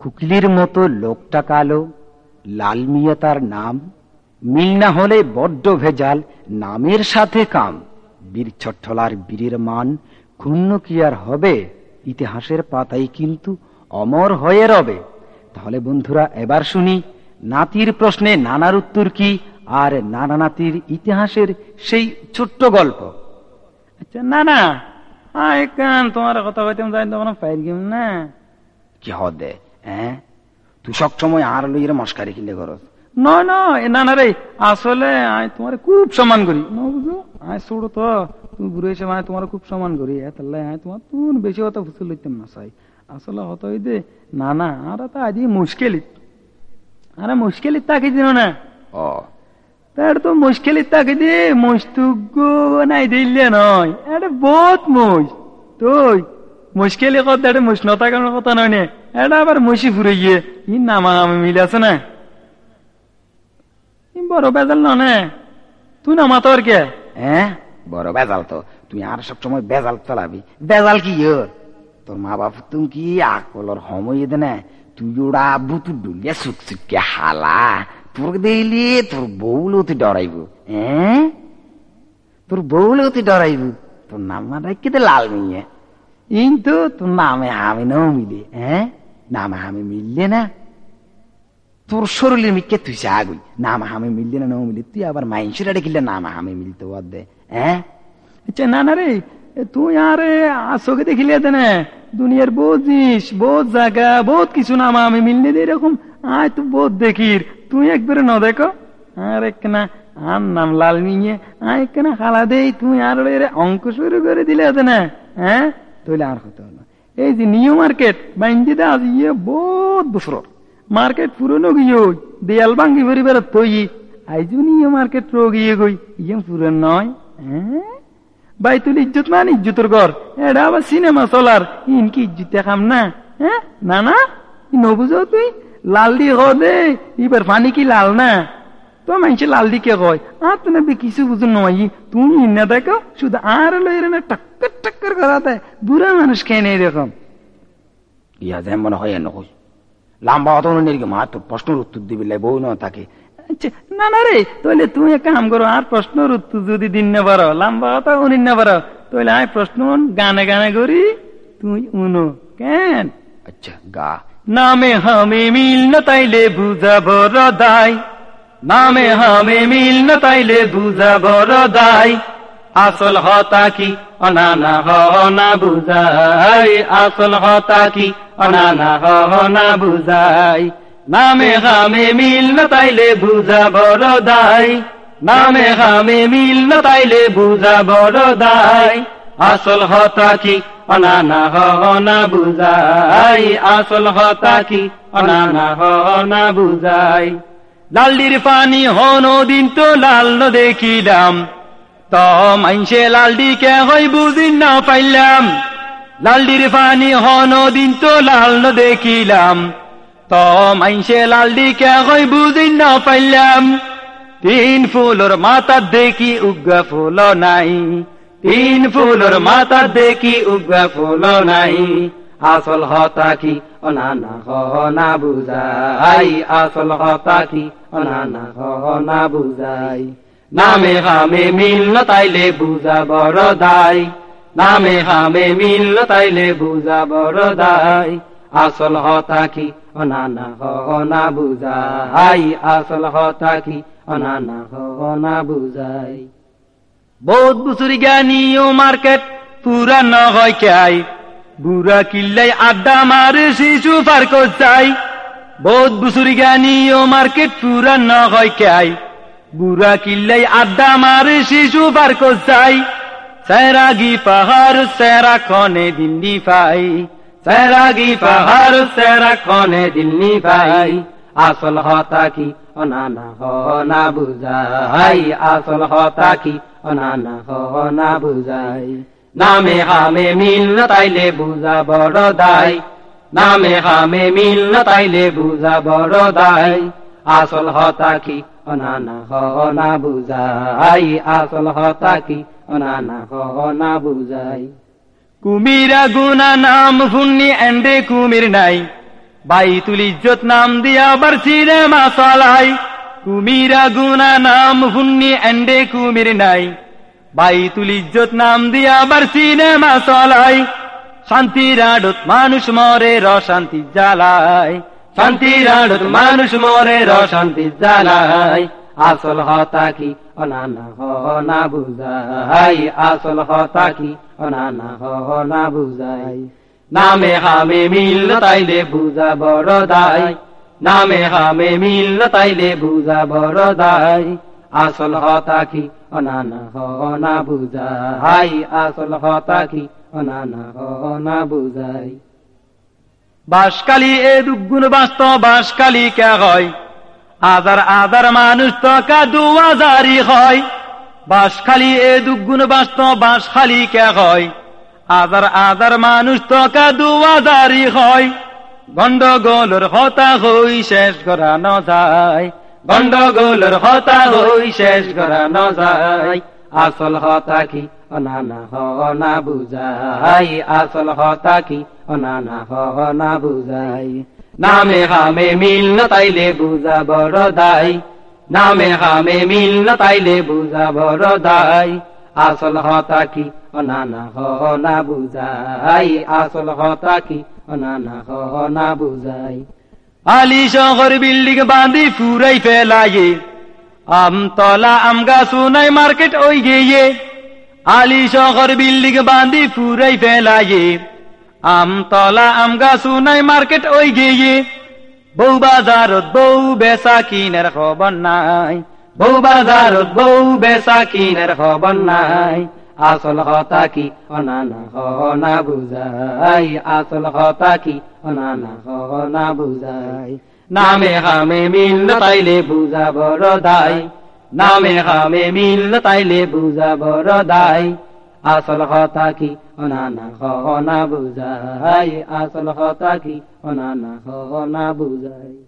কুকিলির মতো লোকটা কালো লাল মিয়া তার নাম মিল না হলে বড্ড ভেজাল নামের সাথে কাম। বীর ছট্টলার বীরের মান ক্ষুণ্ণ কি আর হবে? ইতিহাসের পাতাই কিন্তু অমর হয়ে রবে। তাহলে বন্ধুরা এবার শুনি নাতির প্রশ্নে নানার উত্তর কি আর নানা নাতির ইতিহাসের সেই ছোট্ট গল্প? আচ্ছা না না তোমার কথা কইতাম যাই তখন পাইর গেম না। কি হদে? হ্যাঁ? তুই সব সময় আর লইয়ের মস্কারি কিনলে করস। নয় নয় না না রে আসলে আমি তোমার খুব সম্মান করি। ন ছোট তো তুমি বুড়ো এসে মানে তোমার খুব সম্মান করি। তোমার তুমি বেশি কথা ফুসল লইতাম না চাই আসলে হতো যে না না আর তো আজ মুশকিল। আরে মুশকিল তাকে দিন না? ও। তার তো মুশকিল তাকে দিয়ে মস্তুগ্য নাই দিলে নয়। এটা বহুত মুশ। তুই মুশকিল কথা মুশ নতাকানোর কথা নয় নে। এটা আবার মুশি ফুরে গিয়ে ই নামা আমি মিলে আছে না বড় বেজাল নে তুই নামা তোর কে হ্যাঁ বড় বেজাল তো তুই আর সব সময় বেজাল চালাবি বেজাল কি ওর তোর মা বাপ তুমি কি আকলর সময় দে না তুই ওরা তুই ডুলিয়া সুক সুককে হালা তোর দেখলি তোর বউল তুই ডরাইব হ্যাঁ তোর বউল তুই ডরাইব তোর নাম না রেখে লাল মিয়ে কিন্তু তোর নামে আমি নাও মিলে হ্যাঁ নামে আমি মিললে না তোর শরীরের মিকে তুই আগুই নাম আমি মিললে না নাও মিলে তুই আবার মাইন্সের কিনলে নাম আমি মিলতে দে হ্যাঁ না না রে তুই আরে চোখে দেখিলে না দুনিয়ার বহুত জিনিস বহুত জায়গা বহুত কিছু নাম আমি মিললে দে এরকম আয় তো বহুত দেখির তুই একবারে ন দেখো আর একনা আর নাম লাল নিয়ে আয় একনা খালা দেই তুই আর অঙ্ক শুরু করে দিলে আছে না হ্যাঁ তাহলে আর হতে হলো এই যে নিউ মার্কেট, বাইন্দি দা আজ ইয়ে বহুত বছর মার্কেট পুরনো গিয়ে দেয়াল ভাঙ্গি ভরি বেড়া তৈ আইজু নিউ মার্কেট রোগ ইয়ে গই ইয়ে পুরন নয় হ্যাঁ? বাইতুল ইজ্জত মান ইজ্জতের ঘর। এটা আবার সিনেমা চলার, ইন কি ইজ্জত দেখাম না হ্যাঁ? না না? নবুঝ তুই? লাল দিয়ে ক দে এবার পানি কি লাল না? তো মানুষ লাল দিকে কয় আর তো না কিছু বুঝো নয় তুমি না দেখো, শুধু আর লইরে না টাক্কর টাক্কর করা দেয় বুড়া মানুষ কেন এরকম ইয়া যেন মনে হয় নকই লাম্বা অত নির্গে মা তোর প্রশ্নের উত্তর দিবি লাই বউ না তাকে না না রে তাহলে তুমি এক কাম করো আর প্রশ্নের উত্তর যদি দিন না পারো লম্বা কথা উনি না পারো তাহলে আমি প্রশ্ন গানে গানে করি তুই উনো কেন আচ্ছা গা নামে হামে মিল না তাইলে বুঝা বড় দায় নামে হামে মিল না তাইলে বুঝা বড় দায় আসল হতা কি অনানা হ, না বুঝাই, আসল হতা কি? অনানা হ, না বুঝাই। নামে হামে মিল না তাইলে বুঝা বড় দায় নামে হামে মিল না তাইলে বুঝা বড় দায় আসল হতা কি? অনানা হ, না বুঝাই। আসল হতা কি? অনানা হ, না বুঝাই। লাল্লির পানি হন দিন তো লাল দেখিলাম তো মাইনসে লালডি কে হই বুঝি না পাইলাম। লালডির পানি হন দিন তো লাল ন দেখিলাম। তো মাইনসে লালডি কে হই বুঝি না পাইলাম। তিন ফুলর মাথা দেখি উগা ফুল নাই। তিন ফুলর মাথা দেখি উগা ফুল নাই। আসল হতা কি অনানা হ না বুঝাই? আসল হতা কি অনানা হ না বুঝাই? নামে হামে মিল ন তাইলে বুঝা বড় দায় নামে হামে মিল ন তাইলে বুঝা বড় দায় আসল হতা কি অনানা হ না বুঝাই। আসল হতা কি অনানা হ না বুঝাই। বহুত বছর জ্ঞানী ও মার্কেট, পুরা ন হয় খাই বুড়া কিল্লাই আড্ডা মারে শিশু পার চাই বহুত বছর জ্ঞানী ও মার্কেট, পুরা ন হয় খাই বুড়া কিল্লাই আড্ডা মারে, শিশু পার চাই সৈরাগি পাহাড় সেরা খনে দিল্লি পাই। সৈরাগি পাহাড় সেরা খনে দিল্লি পাই। আসল হতা কি অনানা হ বুঝাই? আসল হতা কি অনানা বুঝাই? নামে হামে মিল না তাইলে বুঝা বড় দায় নামে হামে মিল না তাইলে বুঝা বড় দায় আসল হতা কি অনানা হ না বুঝাই, আসল হতা অনানা বুঝাই। গুনা নাম ফুন্নি এন্ডে কুমির নাই। বাইতুল ইজ্জত নাম দিয়া আবার সিনেমা চালাই। কুমিরা গুনা নাম হুন্নি এন্ডে কুমির নাই। ইজ্জত নাম দিয়া আবার সিনেমা চালাই। শান্তির আড়ত মানুষ মরে শান্তি জ্বালায়। শান্তির মানুষ মরে র, শান্তি জ্বালায় আসল হতা কি অনানা বুঝাই। আসল হতা কি অনানা বুঝাই। নামে হামে মিল, তাইলে বুঝা বড় নামে হামে মিল, তাইলে বুঝা বড় দায় আসল হতা কি অনানা হ না বুঝাই। আসল হতা কি অনানা হ না বুঝাই। বাসকালি এ দুগুণ বাস্ত, বাসকালি কে হয়? আদার আদার মানুষ তো কাদু আজারি হয়। বাস খালি এ দুগুণ বাস্ত বাস খালি কে হয়? আদার আদার মানুষ তো কাদু আজারি হয়। গন্ডগোলর হতা হই শেষ করা ন যায়। গন্ডগোলর হতা হই শেষ করা ন যায়। আসল হতা কি? অনানা হ না বুঝাই। আসল হতা কি? অনানা হ বুঝাই। নামে হামে মিল ন তাইলে বুঝা বড় দাই। নামে হামে মিল ন তাইলে বুঝা বড় দাই। আসল হতা কি? অনানা হ না বুঝাই। আসল হতা কি? অনানা হ না বুঝাই। আলি শহর বিল্ডিং বাঁধি ফুরাই ফেলায়ে আমতলা আম গাছ নাই মার্কেট ওই গিয়ে। আলি শহর বিল্ডিং বাঁধি ফুরাই ফেলায়ে আমতলা আম গাছ নাই মার্কেট ওই গিয়ে। বউ বাজারত বউ বেচা কিনের খবর নাই। বউ বাজারত বউ বেচা কিনের খবর নাই। আসল হতা কি অনানা হ না বুঝাই। আসল হতা কি অনানা হ না বুঝাই। নামে হামে মিল তাইলে বুঝা বড় দাই। নামে হামে মিল তাইলে বুঝা বড় দাই। আসল কথা কি অনানা হ না বুঝাই? আসল কথা কি অনানা বুজাই বুঝাই?